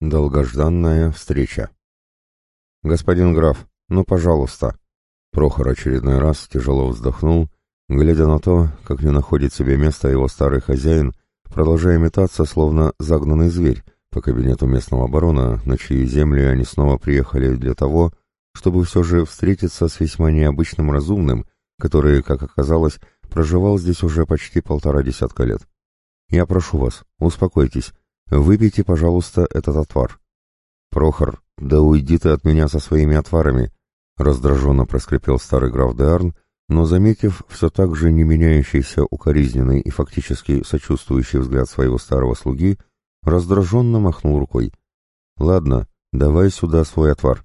Долгожданная встреча. «Господин граф, ну, пожалуйста!» Прохор очередной раз тяжело вздохнул, глядя на то, как не находит себе места его старый хозяин, продолжая метаться, словно загнанный зверь, по кабинету местного барона, на чьи земли они снова приехали для того, чтобы все же встретиться с весьма необычным разумным, который, как оказалось, проживал здесь уже почти полтора десятка лет. «Я прошу вас, успокойтесь, Выпейте, пожалуйста, этот отвар. Прохор, да уйди ты от меня со своими отварами, раздраженно проскрипел старый граф Деарн, но, заметив все так же не меняющийся укоризненный и фактически сочувствующий взгляд своего старого слуги, раздраженно махнул рукой. «Ладно, давай сюда свой отвар.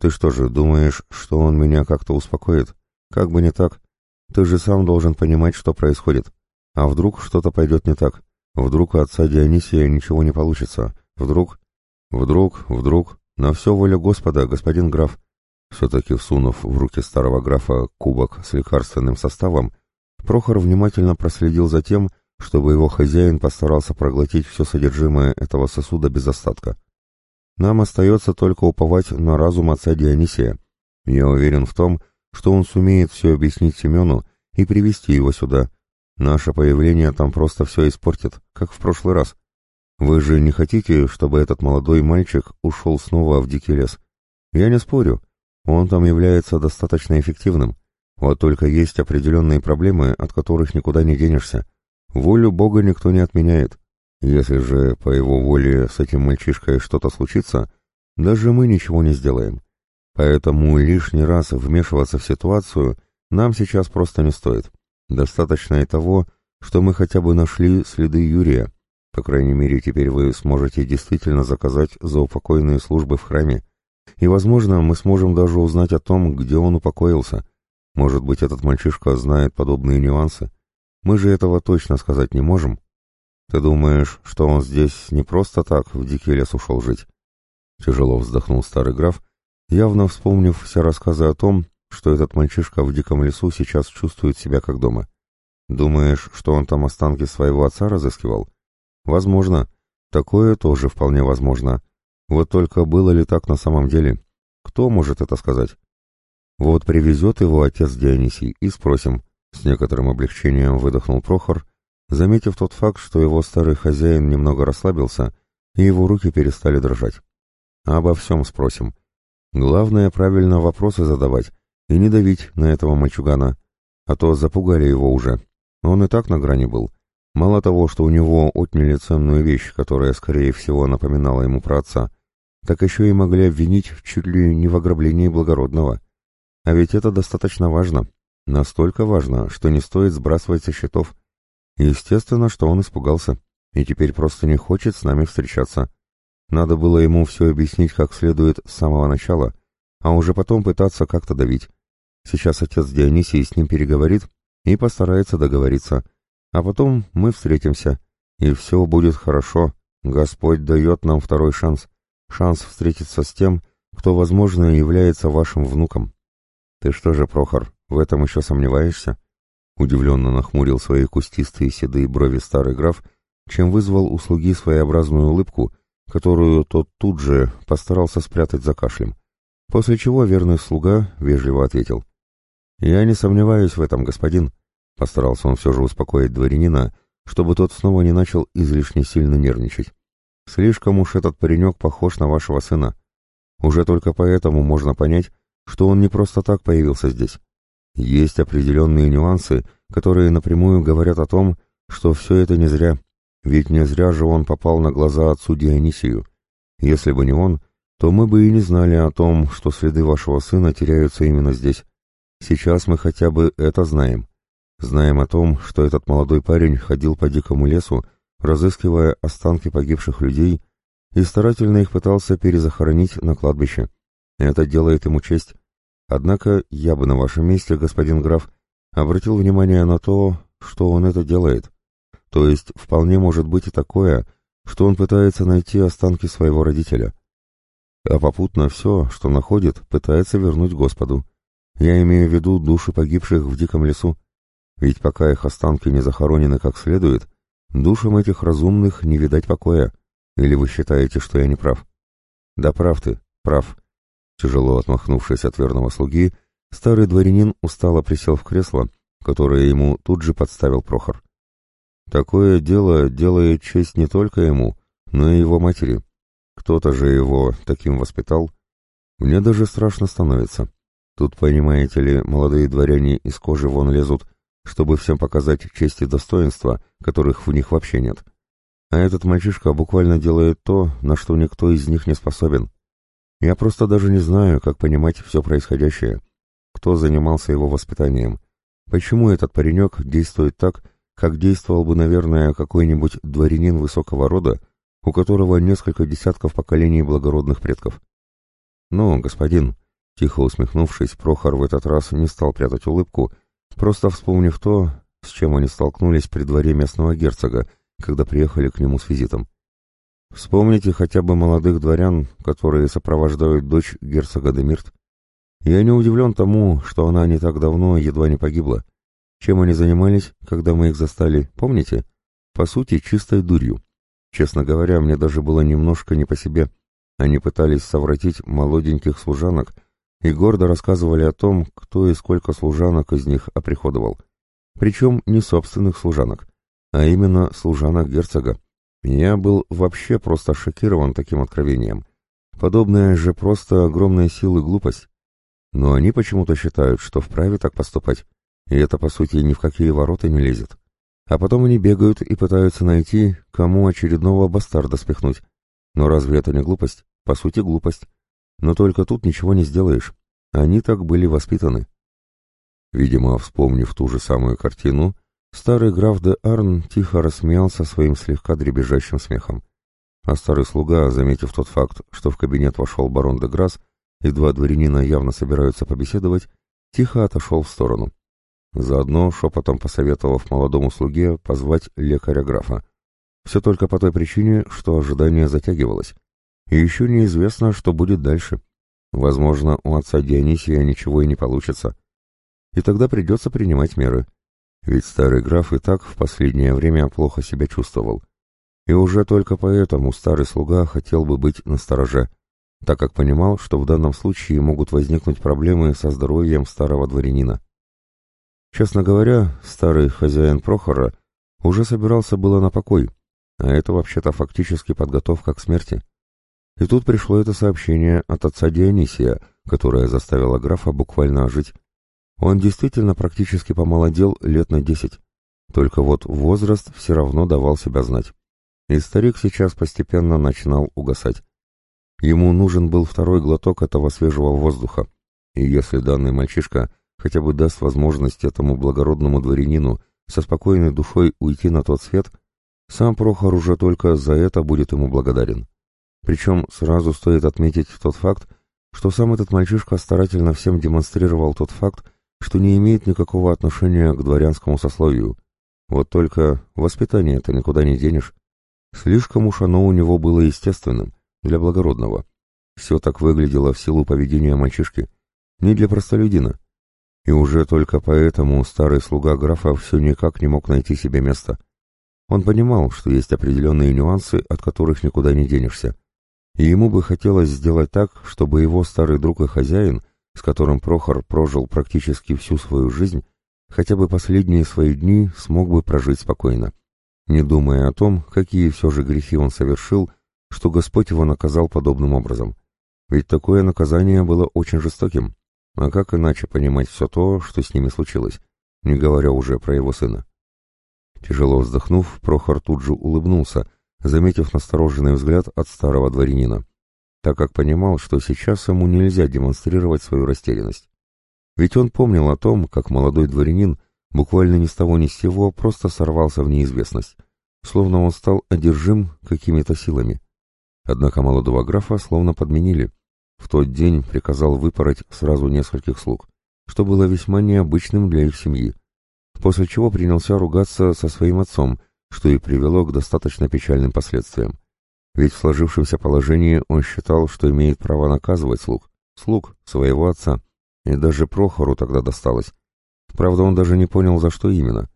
Ты что же, думаешь, что он меня как-то успокоит? Как бы не так. Ты же сам должен понимать, что происходит. А вдруг что-то пойдет не так? Вдруг у отца Дионисия ничего не получится. Вдруг... Вдруг, вдруг... На все воля Господа, господин граф. Все-таки всунув в руки старого графа кубок с лекарственным составом, Прохор внимательно проследил за тем, чтобы его хозяин постарался проглотить все содержимое этого сосуда без остатка. Нам остается только уповать на разум отца Дионисия. Я уверен в том, что он сумеет все объяснить Семену и привести его сюда, Наше появление там просто все испортит, как в прошлый раз. Вы же не хотите, чтобы этот молодой мальчик ушел снова в дикий лес? Я не спорю, он там является достаточно эффективным. Вот только есть определенные проблемы, от которых никуда не денешься. Волю Бога никто не отменяет. Если же по его воле с этим мальчишкой что-то случится, даже мы ничего не сделаем. Поэтому лишний раз вмешиваться в ситуацию нам сейчас просто не стоит. Достаточно и того, что мы хотя бы нашли следы Юрия. По крайней мере, теперь вы сможете действительно заказать заупокойные службы в храме. И, возможно, мы сможем даже узнать о том, где он упокоился. Может быть, этот мальчишка знает подобные нюансы. Мы же этого точно сказать не можем. Ты думаешь, что он здесь не просто так в дикий лес ушел жить? Тяжело вздохнул старый граф, явно вспомнив все рассказы о том, что этот мальчишка в диком лесу сейчас чувствует себя как дома. Думаешь, что он там останки своего отца разыскивал? Возможно. Такое тоже вполне возможно. Вот только было ли так на самом деле? Кто может это сказать? Вот привезет его отец Дионисий и спросим. С некоторым облегчением выдохнул Прохор, заметив тот факт, что его старый хозяин немного расслабился, и его руки перестали дрожать. Обо всем спросим. Главное правильно вопросы задавать, и не давить на этого мальчугана, а то запугали его уже. Он и так на грани был. Мало того, что у него отняли ценную вещь, которая, скорее всего, напоминала ему про отца, так еще и могли обвинить чуть ли не в ограблении благородного. А ведь это достаточно важно. Настолько важно, что не стоит сбрасывать со счетов. Естественно, что он испугался и теперь просто не хочет с нами встречаться. Надо было ему все объяснить как следует с самого начала, а уже потом пытаться как-то давить. Сейчас отец Дионисий с ним переговорит и постарается договориться. А потом мы встретимся, и все будет хорошо. Господь дает нам второй шанс. Шанс встретиться с тем, кто, возможно, является вашим внуком. Ты что же, Прохор, в этом еще сомневаешься? Удивленно нахмурил свои кустистые седые брови старый граф, чем вызвал у слуги своеобразную улыбку, которую тот тут же постарался спрятать за кашлем. После чего верный слуга вежливо ответил — «Я не сомневаюсь в этом, господин», — постарался он все же успокоить дворянина, чтобы тот снова не начал излишне сильно нервничать. «Слишком уж этот паренек похож на вашего сына. Уже только поэтому можно понять, что он не просто так появился здесь. Есть определенные нюансы, которые напрямую говорят о том, что все это не зря, ведь не зря же он попал на глаза отцу Дионисию. Если бы не он, то мы бы и не знали о том, что следы вашего сына теряются именно здесь. Сейчас мы хотя бы это знаем. Знаем о том, что этот молодой парень ходил по дикому лесу, разыскивая останки погибших людей, и старательно их пытался перезахоронить на кладбище. Это делает ему честь. Однако я бы на вашем месте, господин граф, обратил внимание на то, что он это делает. То есть вполне может быть и такое, что он пытается найти останки своего родителя. А попутно все, что находит, пытается вернуть Господу. Я имею в виду души погибших в диком лесу. Ведь пока их останки не захоронены как следует, душам этих разумных не видать покоя. Или вы считаете, что я не прав? Да прав ты, прав. Тяжело отмахнувшись от верного слуги, старый дворянин устало присел в кресло, которое ему тут же подставил Прохор. Такое дело делает честь не только ему, но и его матери. Кто-то же его таким воспитал. Мне даже страшно становится. Тут, понимаете ли, молодые дворяне из кожи вон лезут, чтобы всем показать честь и достоинство, которых в них вообще нет. А этот мальчишка буквально делает то, на что никто из них не способен. Я просто даже не знаю, как понимать все происходящее. Кто занимался его воспитанием? Почему этот паренек действует так, как действовал бы, наверное, какой-нибудь дворянин высокого рода, у которого несколько десятков поколений благородных предков? «Ну, господин», — тихо усмехнувшись, Прохор в этот раз не стал прятать улыбку, просто вспомнив то, с чем они столкнулись при дворе местного герцога, когда приехали к нему с визитом. Вспомните хотя бы молодых дворян, которые сопровождают дочь герцога Демирт. Я не удивлен тому, что она не так давно едва не погибла. Чем они занимались, когда мы их застали, помните? По сути, чистой дурью. Честно говоря, мне даже было немножко не по себе. Они пытались совратить молоденьких служанок и гордо рассказывали о том, кто и сколько служанок из них оприходовал. Причем не собственных служанок, а именно служанок герцога. Я был вообще просто шокирован таким откровением. Подобное же просто огромная сила глупость. Но они почему-то считают, что вправе так поступать, и это, по сути, ни в какие ворота не лезет. А потом они бегают и пытаются найти, кому очередного бастарда спихнуть. Но разве это не глупость? По сути, глупость. Но только тут ничего не сделаешь. Они так были воспитаны. Видимо, вспомнив ту же самую картину, старый граф де Арн тихо рассмеялся своим слегка дребезжащим смехом. А старый слуга, заметив тот факт, что в кабинет вошел барон де Грасс, и два дворянина явно собираются побеседовать, тихо отошел в сторону. Заодно шепотом посоветовав молодому слуге позвать лекаря графа. Все только по той причине, что ожидание затягивалось. И еще неизвестно, что будет дальше. Возможно, у отца Дионисия ничего и не получится. И тогда придется принимать меры. Ведь старый граф и так в последнее время плохо себя чувствовал. И уже только поэтому старый слуга хотел бы быть настороже, так как понимал, что в данном случае могут возникнуть проблемы со здоровьем старого дворянина. Честно говоря, старый хозяин Прохора уже собирался было на покой, а это вообще-то фактически подготовка к смерти. И тут пришло это сообщение от отца Дионисия, которое заставило графа буквально ожить. Он действительно практически помолодел лет на десять. Только вот возраст все равно давал себя знать. И старик сейчас постепенно начинал угасать. Ему нужен был второй глоток этого свежего воздуха. И если данный мальчишка хотя бы даст возможность этому благородному дворянину со спокойной душой уйти на тот свет, сам Прохор уже только за это будет ему благодарен. Причем сразу стоит отметить тот факт, что сам этот мальчишка старательно всем демонстрировал тот факт, что не имеет никакого отношения к дворянскому сословию. Вот только воспитание-то никуда не денешь. Слишком уж оно у него было естественным, для благородного. Все так выглядело в силу поведения мальчишки, не для простолюдина. И уже только поэтому старый слуга графа все никак не мог найти себе места. Он понимал, что есть определенные нюансы, от которых никуда не денешься. И ему бы хотелось сделать так, чтобы его старый друг и хозяин, с которым Прохор прожил практически всю свою жизнь, хотя бы последние свои дни смог бы прожить спокойно, не думая о том, какие все же грехи он совершил, что Господь его наказал подобным образом. Ведь такое наказание было очень жестоким, а как иначе понимать все то, что с ними случилось, не говоря уже про его сына? Тяжело вздохнув, Прохор тут же улыбнулся, заметив настороженный взгляд от старого дворянина, так как понимал, что сейчас ему нельзя демонстрировать свою растерянность. Ведь он помнил о том, как молодой дворянин буквально ни с того ни с сего просто сорвался в неизвестность, словно он стал одержим какими-то силами. Однако молодого графа словно подменили, в тот день приказал выпороть сразу нескольких слуг, что было весьма необычным для их семьи, после чего принялся ругаться со своим отцом, что и привело к достаточно печальным последствиям. Ведь в сложившемся положении он считал, что имеет право наказывать слуг, слуг своего отца, и даже Прохору тогда досталось. Правда, он даже не понял, за что именно.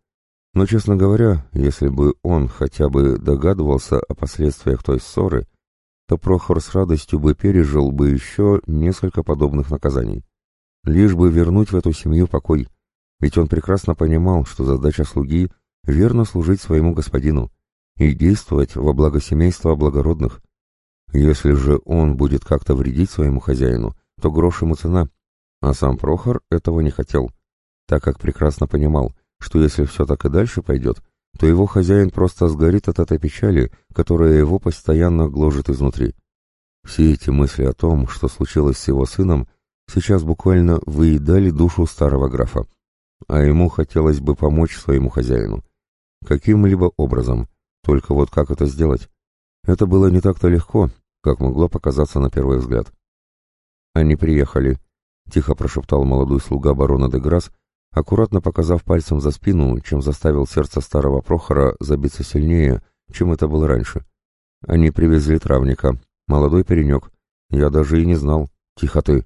Но, честно говоря, если бы он хотя бы догадывался о последствиях той ссоры, то Прохор с радостью бы пережил бы еще несколько подобных наказаний. Лишь бы вернуть в эту семью покой, ведь он прекрасно понимал, что задача слуги — верно служить своему господину и действовать во благо семейства благородных. Если же он будет как-то вредить своему хозяину, то грош ему цена, а сам Прохор этого не хотел, так как прекрасно понимал, что если все так и дальше пойдет, то его хозяин просто сгорит от этой печали, которая его постоянно гложет изнутри. Все эти мысли о том, что случилось с его сыном, сейчас буквально выедали душу старого графа. А ему хотелось бы помочь своему хозяину. Каким-либо образом. Только вот как это сделать? Это было не так-то легко, как могло показаться на первый взгляд. «Они приехали», — тихо прошептал молодой слуга барона де Грасс, аккуратно показав пальцем за спину, чем заставил сердце старого Прохора забиться сильнее, чем это было раньше. Они привезли травника, молодой паренек. Я даже и не знал. Тихо ты.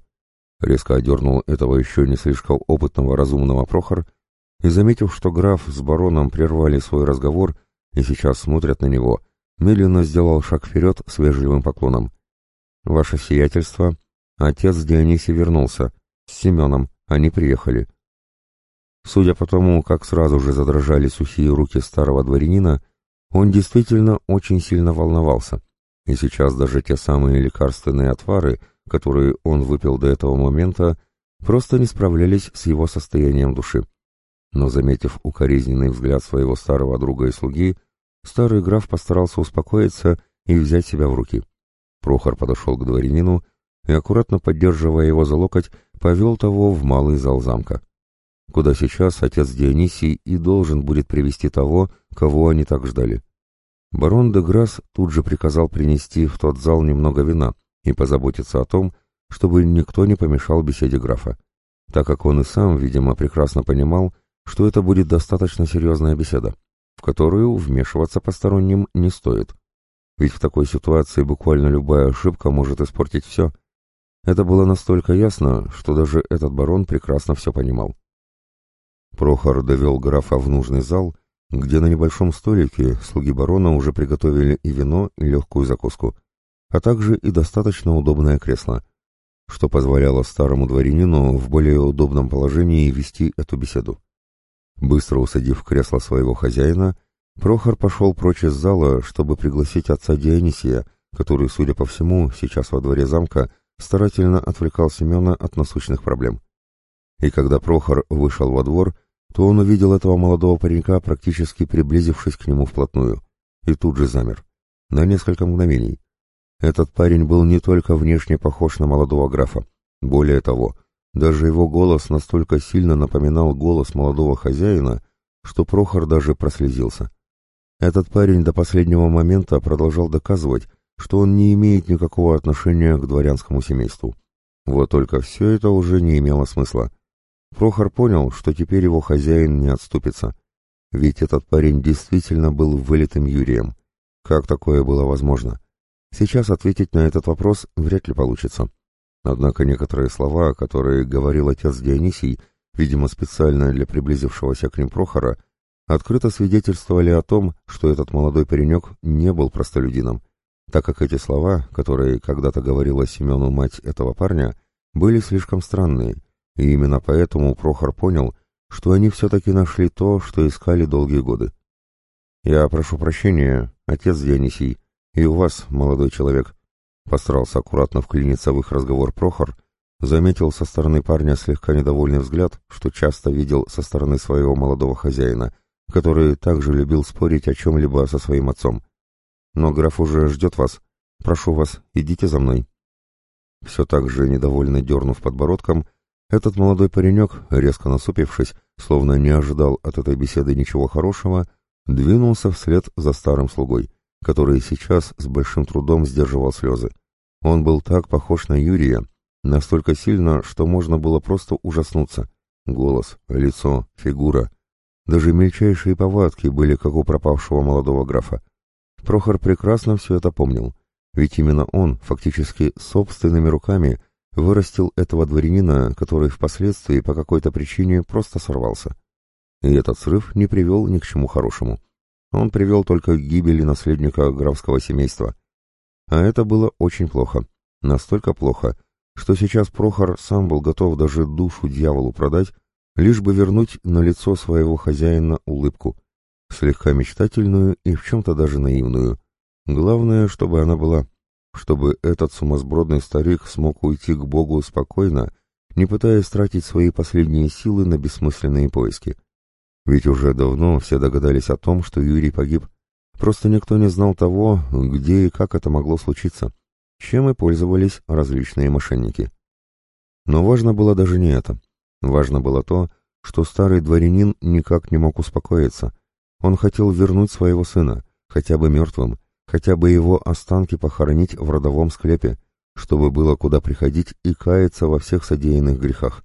Резко одернул этого еще не слишком опытного разумного Прохор и, заметив, что граф с бароном прервали свой разговор и сейчас смотрят на него, медленно сделал шаг вперед с вежливым поклоном. «Ваше сиятельство, отец Дионисий вернулся. С Семеном. Они приехали. Судя по тому, как сразу же задрожали сухие руки старого дворянина, он действительно очень сильно волновался, и сейчас даже те самые лекарственные отвары, которые он выпил до этого момента, просто не справлялись с его состоянием души. Но, заметив укоризненный взгляд своего старого друга и слуги, старый граф постарался успокоиться и взять себя в руки. Прохор подошел к дворянину и, аккуратно поддерживая его за локоть, повел того в малый зал замка куда сейчас отец Дионисий и должен будет привести того, кого они так ждали. Барон де Грасс тут же приказал принести в тот зал немного вина и позаботиться о том, чтобы никто не помешал беседе графа, так как он и сам, видимо, прекрасно понимал, что это будет достаточно серьезная беседа, в которую вмешиваться посторонним не стоит. Ведь в такой ситуации буквально любая ошибка может испортить все. Это было настолько ясно, что даже этот барон прекрасно все понимал. Прохор довел графа в нужный зал, где на небольшом столике слуги барона уже приготовили и вино, и легкую закуску, а также и достаточно удобное кресло, что позволяло старому дворянину в более удобном положении вести эту беседу. Быстро усадив в кресло своего хозяина, Прохор пошел прочь из зала, чтобы пригласить отца Дионисия, который, судя по всему, сейчас во дворе замка, старательно отвлекал Семена от насущных проблем. И когда Прохор вышел во двор, то он увидел этого молодого паренька, практически приблизившись к нему вплотную, и тут же замер. На несколько мгновений. Этот парень был не только внешне похож на молодого графа, более того, даже его голос настолько сильно напоминал голос молодого хозяина, что Прохор даже прослезился. Этот парень до последнего момента продолжал доказывать, что он не имеет никакого отношения к дворянскому семейству. Вот только все это уже не имело смысла. Прохор понял, что теперь его хозяин не отступится. Ведь этот парень действительно был вылитым Юрием. Как такое было возможно? Сейчас ответить на этот вопрос вряд ли получится. Однако некоторые слова, которые говорил отец Дионисий, видимо специально для приблизившегося к ним Прохора, открыто свидетельствовали о том, что этот молодой паренек не был простолюдином, так как эти слова, которые когда-то говорила Семену мать этого парня, были слишком странные, и именно поэтому Прохор понял, что они все-таки нашли то, что искали долгие годы. «Я прошу прощения, отец Дионисий, и у вас, молодой человек», постарался аккуратно вклиниться в их разговор Прохор, заметил со стороны парня слегка недовольный взгляд, что часто видел со стороны своего молодого хозяина, который также любил спорить о чем-либо со своим отцом. «Но граф уже ждет вас. Прошу вас, идите за мной». Все так же недовольно дернув подбородком, этот молодой паренек, резко насупившись, словно не ожидал от этой беседы ничего хорошего, двинулся вслед за старым слугой, который сейчас с большим трудом сдерживал слезы. Он был так похож на Юрия, настолько сильно, что можно было просто ужаснуться. Голос, лицо, фигура. Даже мельчайшие повадки были как у пропавшего молодого графа. Прохор прекрасно все это помнил, ведь именно он, фактически собственными руками, вырастил этого дворянина, который впоследствии по какой-то причине просто сорвался. И этот срыв не привел ни к чему хорошему. Он привел только к гибели наследника графского семейства. А это было очень плохо. Настолько плохо, что сейчас Прохор сам был готов даже душу дьяволу продать, лишь бы вернуть на лицо своего хозяина улыбку, слегка мечтательную и в чем-то даже наивную. Главное, чтобы она была, чтобы этот сумасбродный старик смог уйти к Богу спокойно, не пытаясь тратить свои последние силы на бессмысленные поиски. Ведь уже давно все догадались о том, что Юрий погиб. Просто никто не знал того, где и как это могло случиться, чем и пользовались различные мошенники. Но важно было даже не это. Важно было то, что старый дворянин никак не мог успокоиться. Он хотел вернуть своего сына, хотя бы мертвым, хотя бы его останки похоронить в родовом склепе, чтобы было куда приходить и каяться во всех содеянных грехах.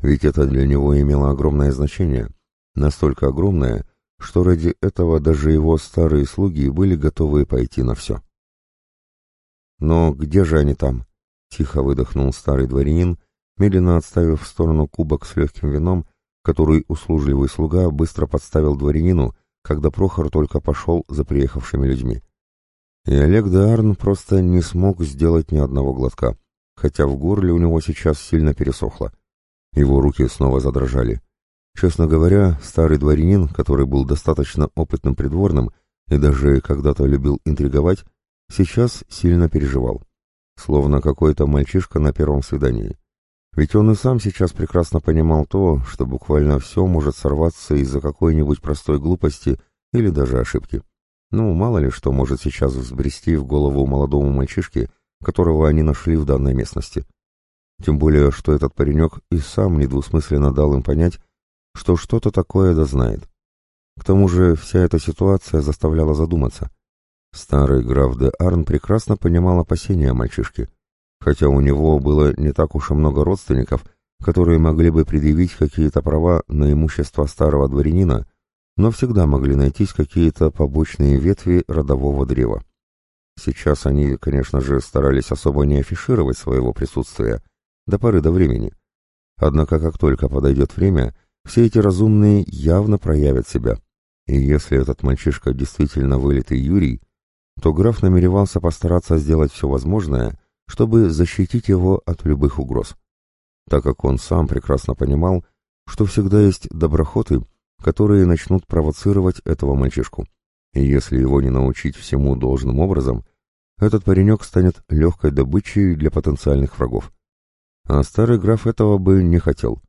Ведь это для него имело огромное значение, настолько огромное, что ради этого даже его старые слуги были готовы пойти на все. «Но где же они там?» — тихо выдохнул старый дворянин, медленно отставив в сторону кубок с легким вином, который услужливый слуга быстро подставил дворянину, когда Прохор только пошел за приехавшими людьми. И Олег Деарн просто не смог сделать ни одного глотка, хотя в горле у него сейчас сильно пересохло. Его руки снова задрожали. Честно говоря, старый дворянин, который был достаточно опытным придворным и даже когда-то любил интриговать, сейчас сильно переживал. Словно какой-то мальчишка на первом свидании. Ведь он и сам сейчас прекрасно понимал то, что буквально все может сорваться из-за какой-нибудь простой глупости или даже ошибки. Ну, мало ли что может сейчас взбрести в голову молодому мальчишке, которого они нашли в данной местности. Тем более, что этот паренек и сам недвусмысленно дал им понять, что что-то такое дознает. К тому же вся эта ситуация заставляла задуматься. Старый граф де Арн прекрасно понимал опасения мальчишки, хотя у него было не так уж и много родственников, которые могли бы предъявить какие-то права на имущество старого дворянина, но всегда могли найтись какие-то побочные ветви родового древа. Сейчас они, конечно же, старались особо не афишировать своего присутствия до поры до времени. Однако, как только подойдет время, все эти разумные явно проявят себя. И если этот мальчишка действительно вылитый Юрий, то граф намеревался постараться сделать все возможное, чтобы защитить его от любых угроз. Так как он сам прекрасно понимал, что всегда есть доброхоты, которые начнут провоцировать этого мальчишку. И если его не научить всему должным образом, этот паренек станет легкой добычей для потенциальных врагов. А старый граф этого бы не хотел.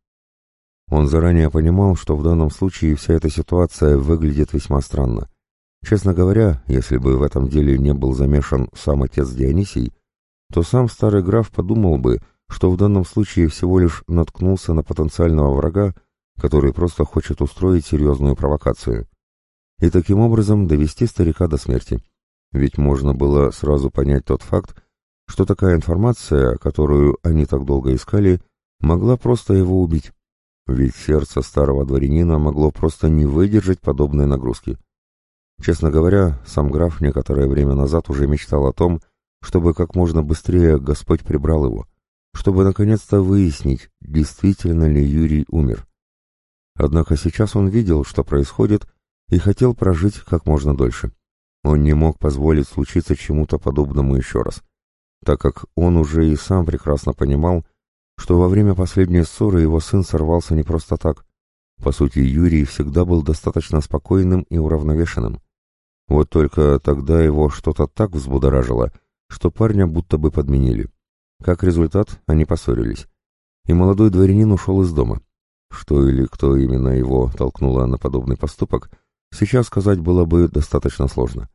Он заранее понимал, что в данном случае вся эта ситуация выглядит весьма странно. Честно говоря, если бы в этом деле не был замешан сам отец Дионисий, то сам старый граф подумал бы, что в данном случае всего лишь наткнулся на потенциального врага, который просто хочет устроить серьезную провокацию. И таким образом довести старика до смерти. Ведь можно было сразу понять тот факт, что такая информация, которую они так долго искали, могла просто его убить. Ведь сердце старого дворянина могло просто не выдержать подобной нагрузки. Честно говоря, сам граф некоторое время назад уже мечтал о том, чтобы как можно быстрее Господь прибрал его, чтобы наконец-то выяснить, действительно ли Юрий умер. Однако сейчас он видел, что происходит, и хотел прожить как можно дольше. Он не мог позволить случиться чему-то подобному еще раз, так как он уже и сам прекрасно понимал, что во время последней ссоры его сын сорвался не просто так. По сути, Юрий всегда был достаточно спокойным и уравновешенным. Вот только тогда его что-то так взбудоражило, что парня будто бы подменили. Как результат, они поссорились. И молодой дворянин ушел из дома. Что или кто именно его толкнуло на подобный поступок, сейчас сказать было бы достаточно сложно.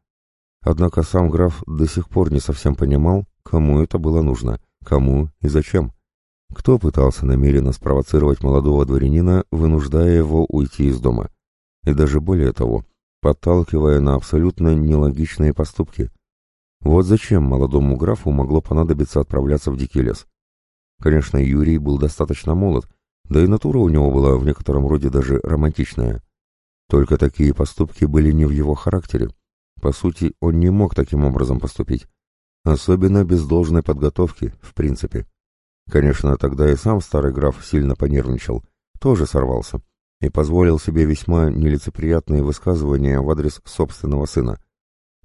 Однако сам граф до сих пор не совсем понимал, кому это было нужно, кому и зачем. Кто пытался намеренно спровоцировать молодого дворянина, вынуждая его уйти из дома? И даже более того, подталкивая на абсолютно нелогичные поступки. Вот зачем молодому графу могло понадобиться отправляться в дикий лес? Конечно, Юрий был достаточно молод, да и натура у него была в некотором роде даже романтичная. Только такие поступки были не в его характере. По сути, он не мог таким образом поступить. Особенно без должной подготовки, в принципе. Конечно, тогда и сам старый граф сильно понервничал, тоже сорвался. и позволил себе весьма нелицеприятные высказывания в адрес собственного сына.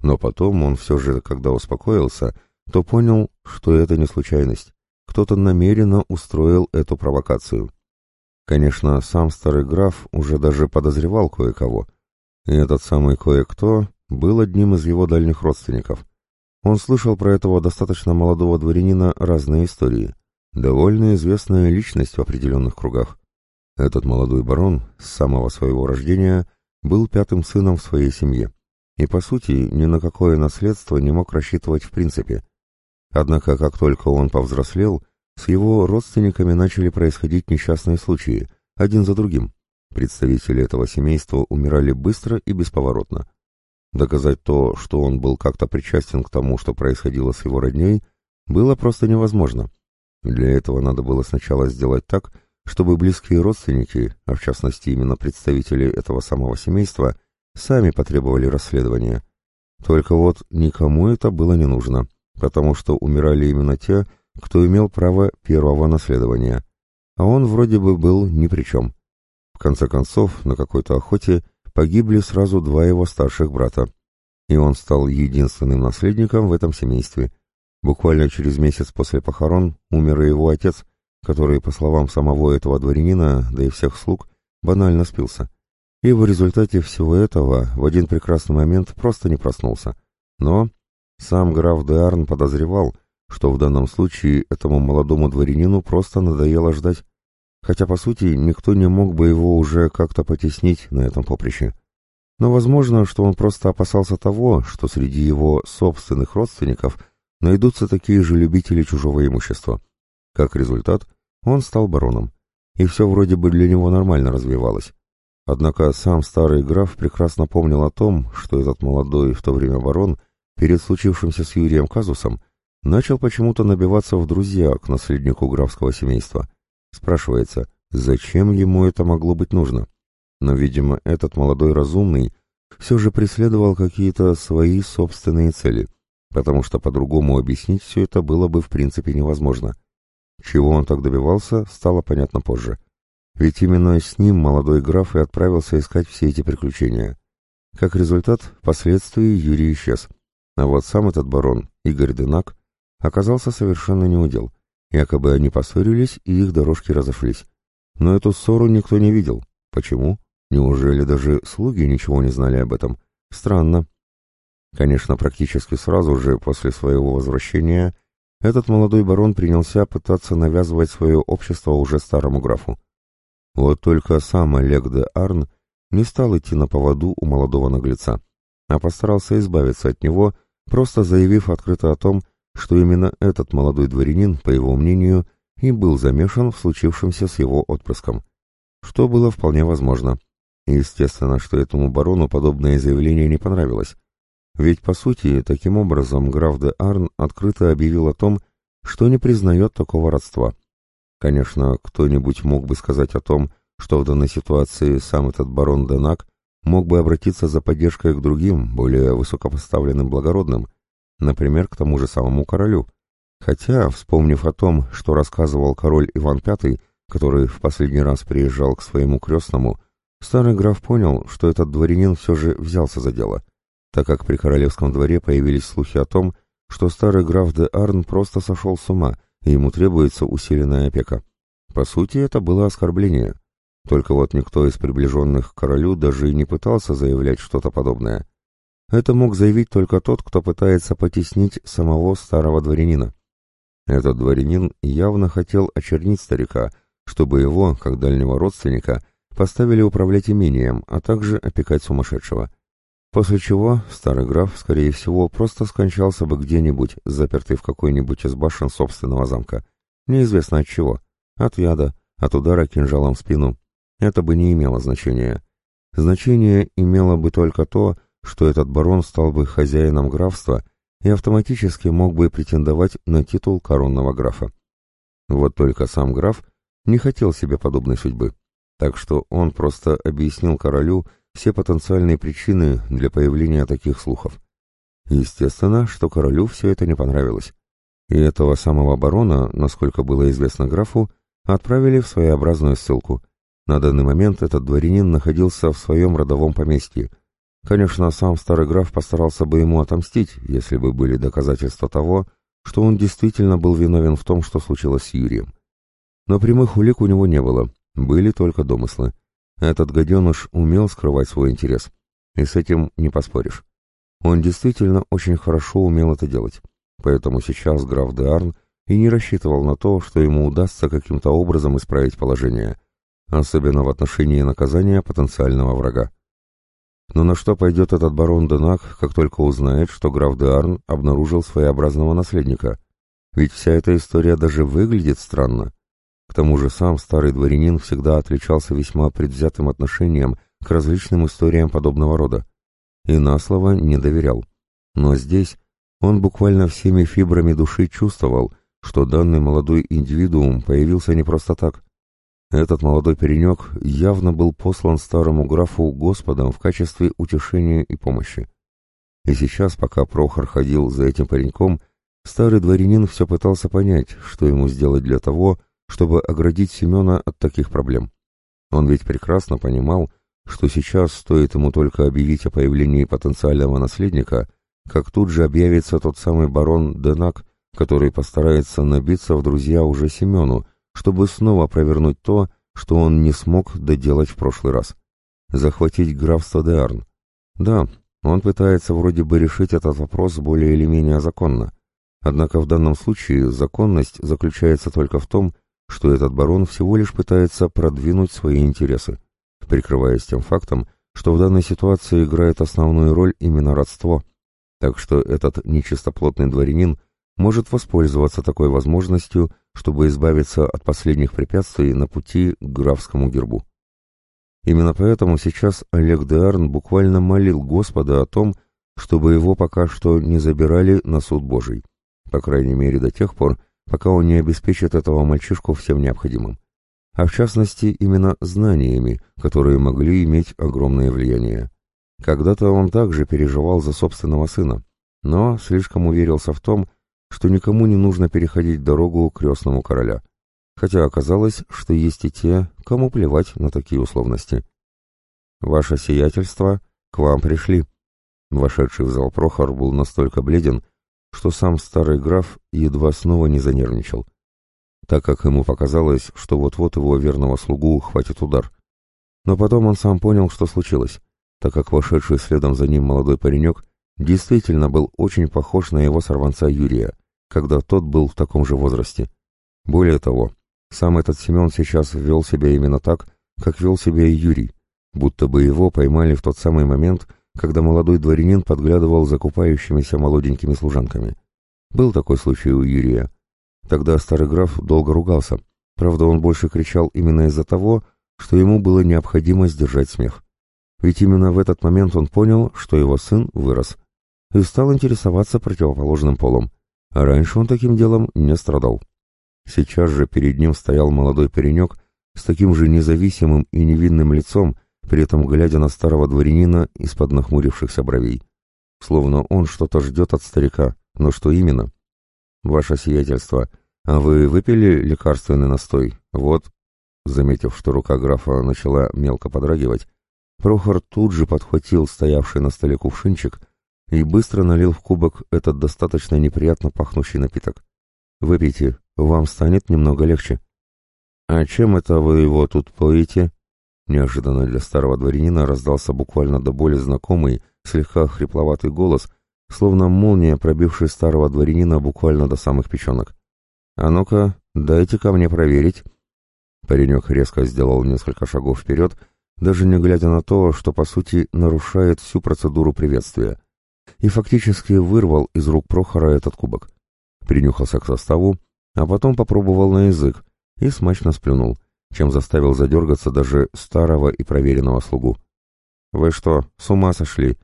Но потом он все же, когда успокоился, то понял, что это не случайность. Кто-то намеренно устроил эту провокацию. Конечно, сам старый граф уже даже подозревал кое-кого, и этот самый кое-кто был одним из его дальних родственников. Он слышал про этого достаточно молодого дворянина разные истории, довольно известная личность в определенных кругах. Этот молодой барон с самого своего рождения был пятым сыном в своей семье и, по сути, ни на какое наследство не мог рассчитывать в принципе. Однако, как только он повзрослел, с его родственниками начали происходить несчастные случаи, один за другим. Представители этого семейства умирали быстро и бесповоротно. Доказать то, что он был как-то причастен к тому, что происходило с его родней, было просто невозможно. Для этого надо было сначала сделать так, чтобы близкие родственники, а в частности именно представители этого самого семейства, сами потребовали расследования. Только вот никому это было не нужно, потому что умирали именно те, кто имел право первого наследования, а он вроде бы был ни при чем. В конце концов, на какой-то охоте погибли сразу два его старших брата, и он стал единственным наследником в этом семействе. Буквально через месяц после похорон умер и его отец – который, по словам самого этого дворянина, да и всех слуг, банально спился. И в результате всего этого в один прекрасный момент просто не проснулся. Но сам граф де Арн подозревал, что в данном случае этому молодому дворянину просто надоело ждать, хотя, по сути, никто не мог бы его уже как-то потеснить на этом поприще. Но возможно, что он просто опасался того, что среди его собственных родственников найдутся такие же любители чужого имущества. Как результат, он стал бароном, и все вроде бы для него нормально развивалось. Однако сам старый граф прекрасно помнил о том, что этот молодой в то время барон перед случившимся с Юрием казусом начал почему-то набиваться в друзья к наследнику графского семейства. Спрашивается, зачем ему это могло быть нужно? Но, видимо, этот молодой разумный все же преследовал какие-то свои собственные цели, потому что по-другому объяснить все это было бы в принципе невозможно. Чего он так добивался, стало понятно позже. Ведь именно с ним молодой граф и отправился искать все эти приключения. Как результат, впоследствии Юрий исчез. А вот сам этот барон, Игорь Дынак, оказался совершенно неудел. Якобы они поссорились, и их дорожки разошлись. Но эту ссору никто не видел. Почему? Неужели даже слуги ничего не знали об этом? Странно. Конечно, практически сразу же после своего возвращения этот молодой барон принялся пытаться навязывать свое общество уже старому графу. Вот только сам Олег де Арн не стал идти на поводу у молодого наглеца, а постарался избавиться от него, просто заявив открыто о том, что именно этот молодой дворянин, по его мнению, и был замешан в случившемся с его отпрыском. Что было вполне возможно. естественно, что этому барону подобное заявление не понравилось, ведь, по сути, таким образом граф де Арн открыто объявил о том, что не признает такого родства. Конечно, кто-нибудь мог бы сказать о том, что в данной ситуации сам этот барон Денак мог бы обратиться за поддержкой к другим, более высокопоставленным благородным, например, к тому же самому королю. Хотя, вспомнив о том, что рассказывал король Иван V, который в последний раз приезжал к своему крестному, старый граф понял, что этот дворянин все же взялся за дело — так как при королевском дворе появились слухи о том, что старый граф де Арн просто сошел с ума, и ему требуется усиленная опека. По сути, это было оскорбление. Только вот никто из приближенных к королю даже и не пытался заявлять что-то подобное. Это мог заявить только тот, кто пытается потеснить самого старого дворянина. Этот дворянин явно хотел очернить старика, чтобы его, как дальнего родственника, поставили управлять имением, а также опекать сумасшедшего. После чего старый граф, скорее всего, просто скончался бы где-нибудь, запертый в какой-нибудь из башен собственного замка. Неизвестно от чего. От яда, от удара кинжалом в спину. Это бы не имело значения. Значение имело бы только то, что этот барон стал бы хозяином графства и автоматически мог бы претендовать на титул коронного графа. Вот только сам граф не хотел себе подобной судьбы, так что он просто объяснил королю, все потенциальные причины для появления таких слухов. Естественно, что королю все это не понравилось. И этого самого барона, насколько было известно графу, отправили в своеобразную ссылку. На данный момент этот дворянин находился в своем родовом поместье. Конечно, сам старый граф постарался бы ему отомстить, если бы были доказательства того, что он действительно был виновен в том, что случилось с Юрием. Но прямых улик у него не было, были только домыслы. Этот гаденыш умел скрывать свой интерес, и с этим не поспоришь. Он действительно очень хорошо умел это делать, поэтому сейчас граф де Арн и не рассчитывал на то, что ему удастся каким-то образом исправить положение, особенно в отношении наказания потенциального врага. Но на что пойдет этот барон Денак, как только узнает, что граф де Арн обнаружил своеобразного наследника? Ведь вся эта история даже выглядит странно. К тому же сам старый дворянин всегда отличался весьма предвзятым отношением к различным историям подобного рода. И на слово не доверял. Но здесь он буквально всеми фибрами души чувствовал, что данный молодой индивидуум появился не просто так. Этот молодой паренек явно был послан старому графу Господом в качестве утешения и помощи. И сейчас, пока Прохор ходил за этим пареньком, старый дворянин все пытался понять, что ему сделать для того, чтобы оградить Семена от таких проблем. Он ведь прекрасно понимал, что сейчас стоит ему только объявить о появлении потенциального наследника, как тут же объявится тот самый барон Денак, который постарается набиться в друзья уже Семену, чтобы снова провернуть то, что он не смог доделать в прошлый раз. Захватить графство Деарн. Да, он пытается вроде бы решить этот вопрос более или менее законно. Однако в данном случае законность заключается только в том, что этот барон всего лишь пытается продвинуть свои интересы, прикрываясь тем фактом, что в данной ситуации играет основную роль именно родство, так что этот нечистоплотный дворянин может воспользоваться такой возможностью, чтобы избавиться от последних препятствий на пути к графскому гербу. Именно поэтому сейчас Олег Деарн буквально молил Господа о том, чтобы его пока что не забирали на суд Божий, по крайней мере до тех пор, пока он не обеспечит этого мальчишку всем необходимым, а в частности именно знаниями, которые могли иметь огромное влияние. Когда-то он также переживал за собственного сына, но слишком уверился в том, что никому не нужно переходить дорогу крестному короля, хотя оказалось, что есть и те, кому плевать на такие условности. «Ваше сиятельство, к вам пришли». Вошедший в зал Прохор был настолько бледен, что сам старый граф едва снова не занервничал, так как ему показалось, что вот-вот его верного слугу хватит удар. Но потом он сам понял, что случилось, так как вошедший следом за ним молодой паренек действительно был очень похож на его сорванца Юрия, когда тот был в таком же возрасте. Более того, сам этот Семен сейчас вел себя именно так, как вел себя и Юрий, будто бы его поймали в тот самый момент, когда молодой дворянин подглядывал за купающимися молоденькими служанками. Был такой случай у Юрия. Тогда старый граф долго ругался, правда он больше кричал именно из-за того, что ему было необходимо сдержать смех. Ведь именно в этот момент он понял, что его сын вырос, и стал интересоваться противоположным полом, а раньше он таким делом не страдал. Сейчас же перед ним стоял молодой паренек с таким же независимым и невинным лицом, при этом глядя на старого дворянина из-под нахмурившихся бровей. Словно он что-то ждет от старика, но что именно? «Ваше сиятельство, а вы выпили лекарственный настой? Вот...» Заметив, что рука графа начала мелко подрагивать, Прохор тут же подхватил стоявший на столе кувшинчик и быстро налил в кубок этот достаточно неприятно пахнущий напиток. «Выпейте, вам станет немного легче». «А чем это вы его тут поете?» Неожиданно для старого дворянина раздался буквально до боли знакомый, слегка хрипловатый голос, словно молния, пробившая старого дворянина буквально до самых печенок. «А ну-ка, дайте ко мне проверить». Паренек резко сделал несколько шагов вперед, даже не глядя на то, что, по сути, нарушает всю процедуру приветствия и фактически вырвал из рук Прохора этот кубок. Принюхался к составу, а потом попробовал на язык и смачно сплюнул, чем заставил задергаться даже старого и проверенного слугу. «Вы что, с ума сошли?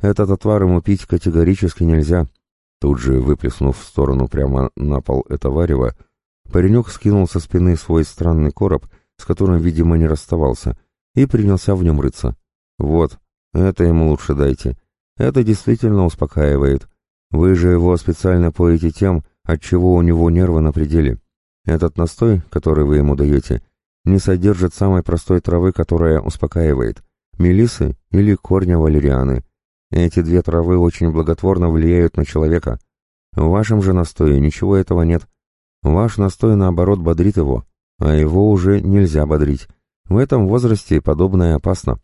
Этот отвар ему пить категорически нельзя». Тут же, выплеснув в сторону прямо на пол это варево, паренек скинул со спины свой странный короб, с которым, видимо, не расставался, и принялся в нем рыться. «Вот, это ему лучше дайте. Это действительно успокаивает. Вы же его специально поете тем, от чего у него нервы на пределе. Этот настой, который вы ему даете, не содержит самой простой травы, которая успокаивает, мелисы или корня валерианы. Эти две травы очень благотворно влияют на человека. В вашем же настое ничего этого нет. Ваш настой, наоборот, бодрит его, а его уже нельзя бодрить. В этом возрасте подобное опасно.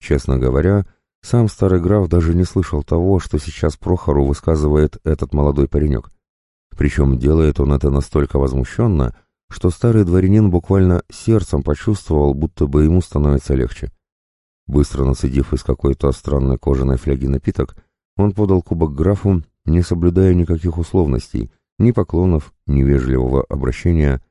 Честно говоря, сам старый граф даже не слышал того, что сейчас Прохору высказывает этот молодой паренек. Причем делает он это настолько возмущенно, что старый дворянин буквально сердцем почувствовал, будто бы ему становится легче. Быстро насадив из какой-то странной кожаной фляги напиток, он подал кубок графу, не соблюдая никаких условностей, ни поклонов, ни вежливого обращения,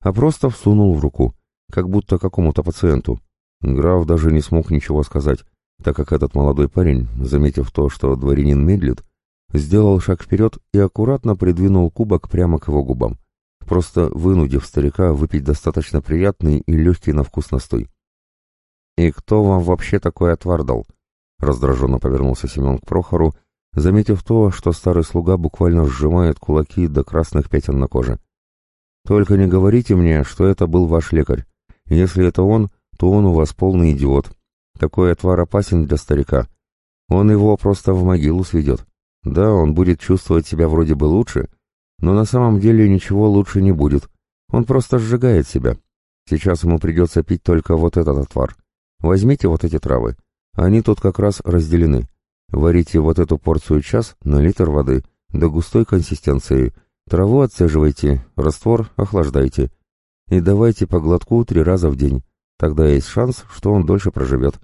а просто всунул в руку, как будто какому-то пациенту. Граф даже не смог ничего сказать, так как этот молодой парень, заметив то, что дворянин медлит, сделал шаг вперед и аккуратно придвинул кубок прямо к его губам просто вынудив старика выпить достаточно приятный и легкий на вкус настой. «И кто вам вообще такой отвар дал?» Раздраженно повернулся Семен к Прохору, заметив то, что старый слуга буквально сжимает кулаки до красных пятен на коже. «Только не говорите мне, что это был ваш лекарь. Если это он, то он у вас полный идиот. Такой отвар опасен для старика. Он его просто в могилу сведет. Да, он будет чувствовать себя вроде бы лучше, но на самом деле ничего лучше не будет. Он просто сжигает себя. Сейчас ему придется пить только вот этот отвар. Возьмите вот эти травы. Они тут как раз разделены. Варите вот эту порцию час на литр воды до густой консистенции. Траву отцеживайте, раствор охлаждайте. И давайте по глотку три раза в день. Тогда есть шанс, что он дольше проживет.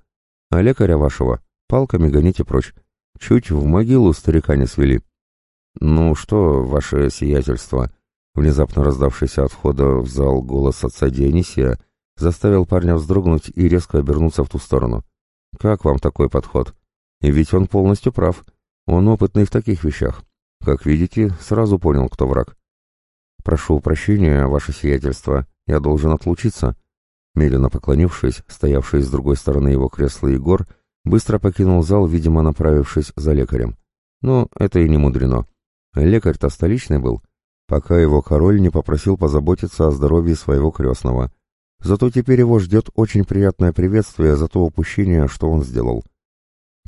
А лекаря вашего палками гоните прочь. Чуть в могилу старика не свели. «Ну что, ваше сиятельство?» Внезапно раздавшийся от входа в зал голос отца Дионисия заставил парня вздрогнуть и резко обернуться в ту сторону. «Как вам такой подход? Ведь он полностью прав. Он опытный в таких вещах. Как видите, сразу понял, кто враг». «Прошу прощения, ваше сиятельство, я должен отлучиться». Медленно поклонившись, стоявший с другой стороны его кресла Егор, быстро покинул зал, видимо, направившись за лекарем. Но это и не мудрено. Лекарь-то столичный был, пока его король не попросил позаботиться о здоровье своего крестного. Зато теперь его ждет очень приятное приветствие за то упущение, что он сделал.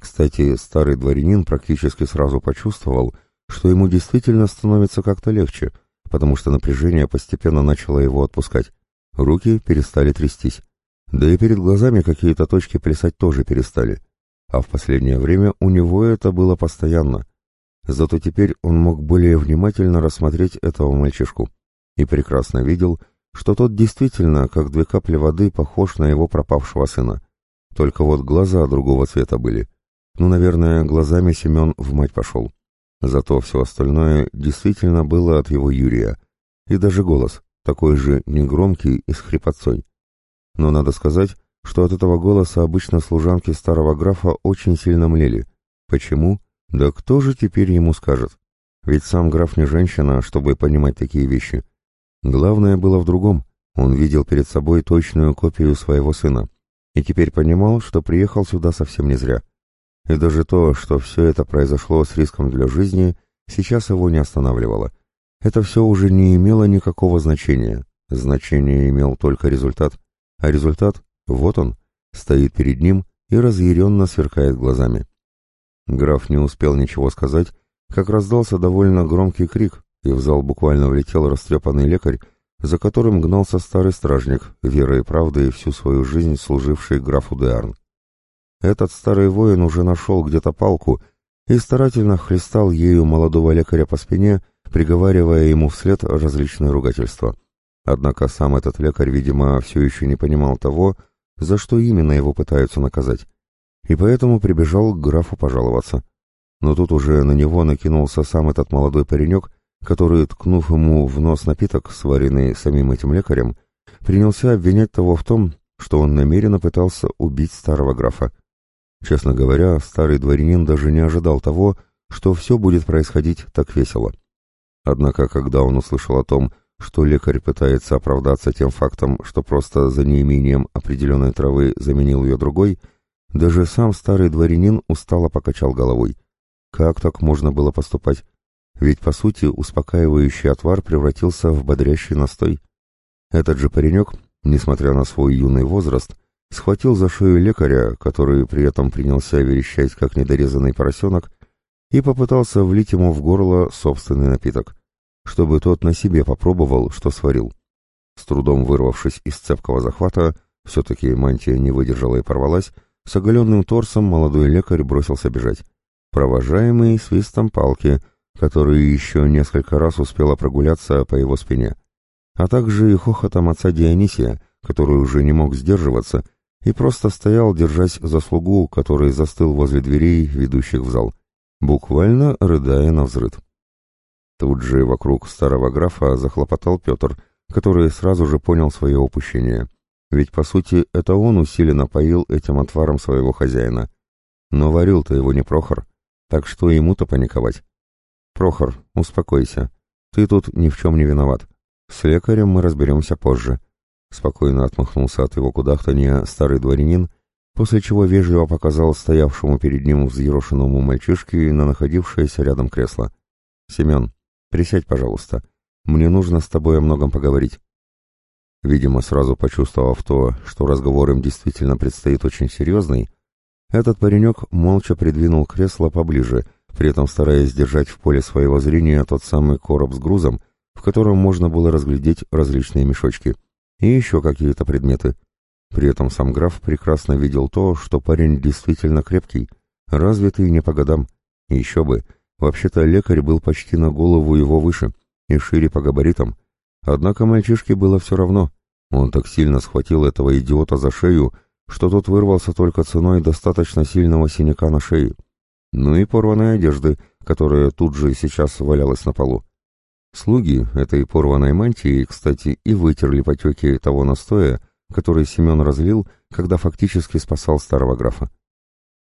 Кстати, старый дворянин практически сразу почувствовал, что ему действительно становится как-то легче, потому что напряжение постепенно начало его отпускать. Руки перестали трястись. Да и перед глазами какие-то точки плясать тоже перестали. А в последнее время у него это было постоянно. Зато теперь он мог более внимательно рассмотреть этого мальчишку и прекрасно видел, что тот действительно, как две капли воды, похож на его пропавшего сына. Только вот глаза другого цвета были. Ну, наверное, глазами Семен в мать пошел. Зато все остальное действительно было от его Юрия. И даже голос, такой же негромкий и с хрипотцой. Но надо сказать, что от этого голоса обычно служанки старого графа очень сильно млели. Почему? Да кто же теперь ему скажет? Ведь сам граф не женщина, чтобы понимать такие вещи. Главное было в другом. Он видел перед собой точную копию своего сына. И теперь понимал, что приехал сюда совсем не зря. И даже то, что все это произошло с риском для жизни, сейчас его не останавливало. Это все уже не имело никакого значения. Значение имел только результат. А результат, вот он, стоит перед ним и разъяренно сверкает глазами. Граф не успел ничего сказать, как раздался довольно громкий крик, и в зал буквально влетел растрепанный лекарь, за которым гнался старый стражник, верой и правдой всю свою жизнь служивший графу Деарн. Этот старый воин уже нашел где-то палку и старательно хлестал ею молодого лекаря по спине, приговаривая ему вслед различные ругательства. Однако сам этот лекарь, видимо, все еще не понимал того, за что именно его пытаются наказать и поэтому прибежал к графу пожаловаться. Но тут уже на него накинулся сам этот молодой паренек, который, ткнув ему в нос напиток, сваренный самим этим лекарем, принялся обвинять того в том, что он намеренно пытался убить старого графа. Честно говоря, старый дворянин даже не ожидал того, что все будет происходить так весело. Однако, когда он услышал о том, что лекарь пытается оправдаться тем фактом, что просто за неимением определенной травы заменил ее другой, даже сам старый дворянин устало покачал головой. Как так можно было поступать? Ведь, по сути, успокаивающий отвар превратился в бодрящий настой. Этот же паренек несмотря на свой юный возраст, схватил за шею лекаря, который при этом принялся верещать, как недорезанный поросенок, и попытался влить ему в горло собственный напиток, чтобы тот на себе попробовал, что сварил. С трудом вырвавшись из цепкого захвата, все-таки мантия не выдержала и порвалась, с оголенным торсом молодой лекарь бросился бежать, провожаемый свистом палки, который еще несколько раз успела прогуляться по его спине, а также и хохотом отца Дионисия, который уже не мог сдерживаться и просто стоял, держась за слугу, который застыл возле дверей, ведущих в зал, буквально рыдая на взрыд. Тут же вокруг старого графа захлопотал Петр, который сразу же понял свое упущение. Ведь, по сути, это он усиленно поил этим отваром своего хозяина. Но варил-то его не Прохор, так что ему-то паниковать. «Прохор, успокойся. Ты тут ни в чем не виноват. С лекарем мы разберемся позже», Спокойно отмахнулся от его кудахтанья старый дворянин, после чего вежливо показал стоявшему перед ним взъерошенному мальчишке на находившееся рядом кресло. «Семен, присядь, пожалуйста. Мне нужно с тобой о многом поговорить». Видимо, сразу почувствовав то, что разговор им действительно предстоит очень серьезный, этот паренек молча придвинул кресло поближе, при этом стараясь держать в поле своего зрения тот самый короб с грузом, в котором можно было разглядеть различные мешочки — и еще какие-то предметы. При этом сам граф прекрасно видел то, что парень действительно крепкий, развитый не по годам. И еще бы, вообще-то лекарь был почти на голову его выше и шире по габаритам. Однако мальчишке было все равно. Он так сильно схватил этого идиота за шею, что тот вырвался только ценой достаточно сильного синяка на шее. Ну и порванной одежды, которая тут же сейчас валялась на полу. Слуги этой порванной мантии, кстати, и вытерли потеки того настоя, который Семен разлил, когда фактически спасал старого графа.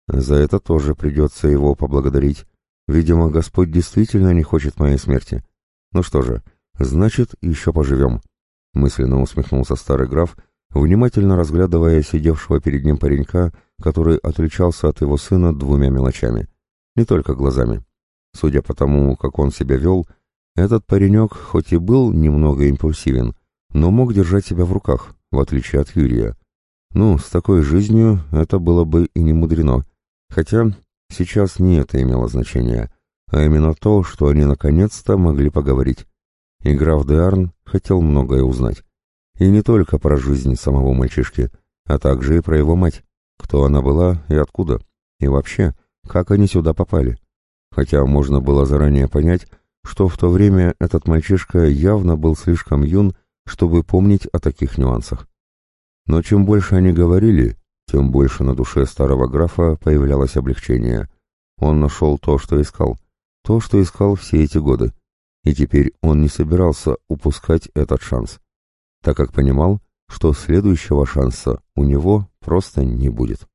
За это тоже придется его поблагодарить. Видимо, Господь действительно не хочет моей смерти. Ну что же, значит, еще поживем. Мысленно усмехнулся старый граф, внимательно разглядывая сидевшего перед ним паренька, который отличался от его сына двумя мелочами. Не только глазами. Судя по тому, как он себя вел, этот паренек хоть и был немного импульсивен, но мог держать себя в руках, в отличие от Юрия. Ну, с такой жизнью это было бы и не мудрено. Хотя сейчас не это имело значения, а именно то, что они наконец-то могли поговорить. И граф Деарн хотел многое узнать. И не только про жизнь самого мальчишки, а также и про его мать, кто она была и откуда, и вообще, как они сюда попали. Хотя можно было заранее понять, что в то время этот мальчишка явно был слишком юн, чтобы помнить о таких нюансах. Но чем больше они говорили, тем больше на душе старого графа появлялось облегчение. Он нашел то, что искал, то, что искал все эти годы, и теперь он не собирался упускать этот шанс, так как понимал, что следующего шанса у него просто не будет.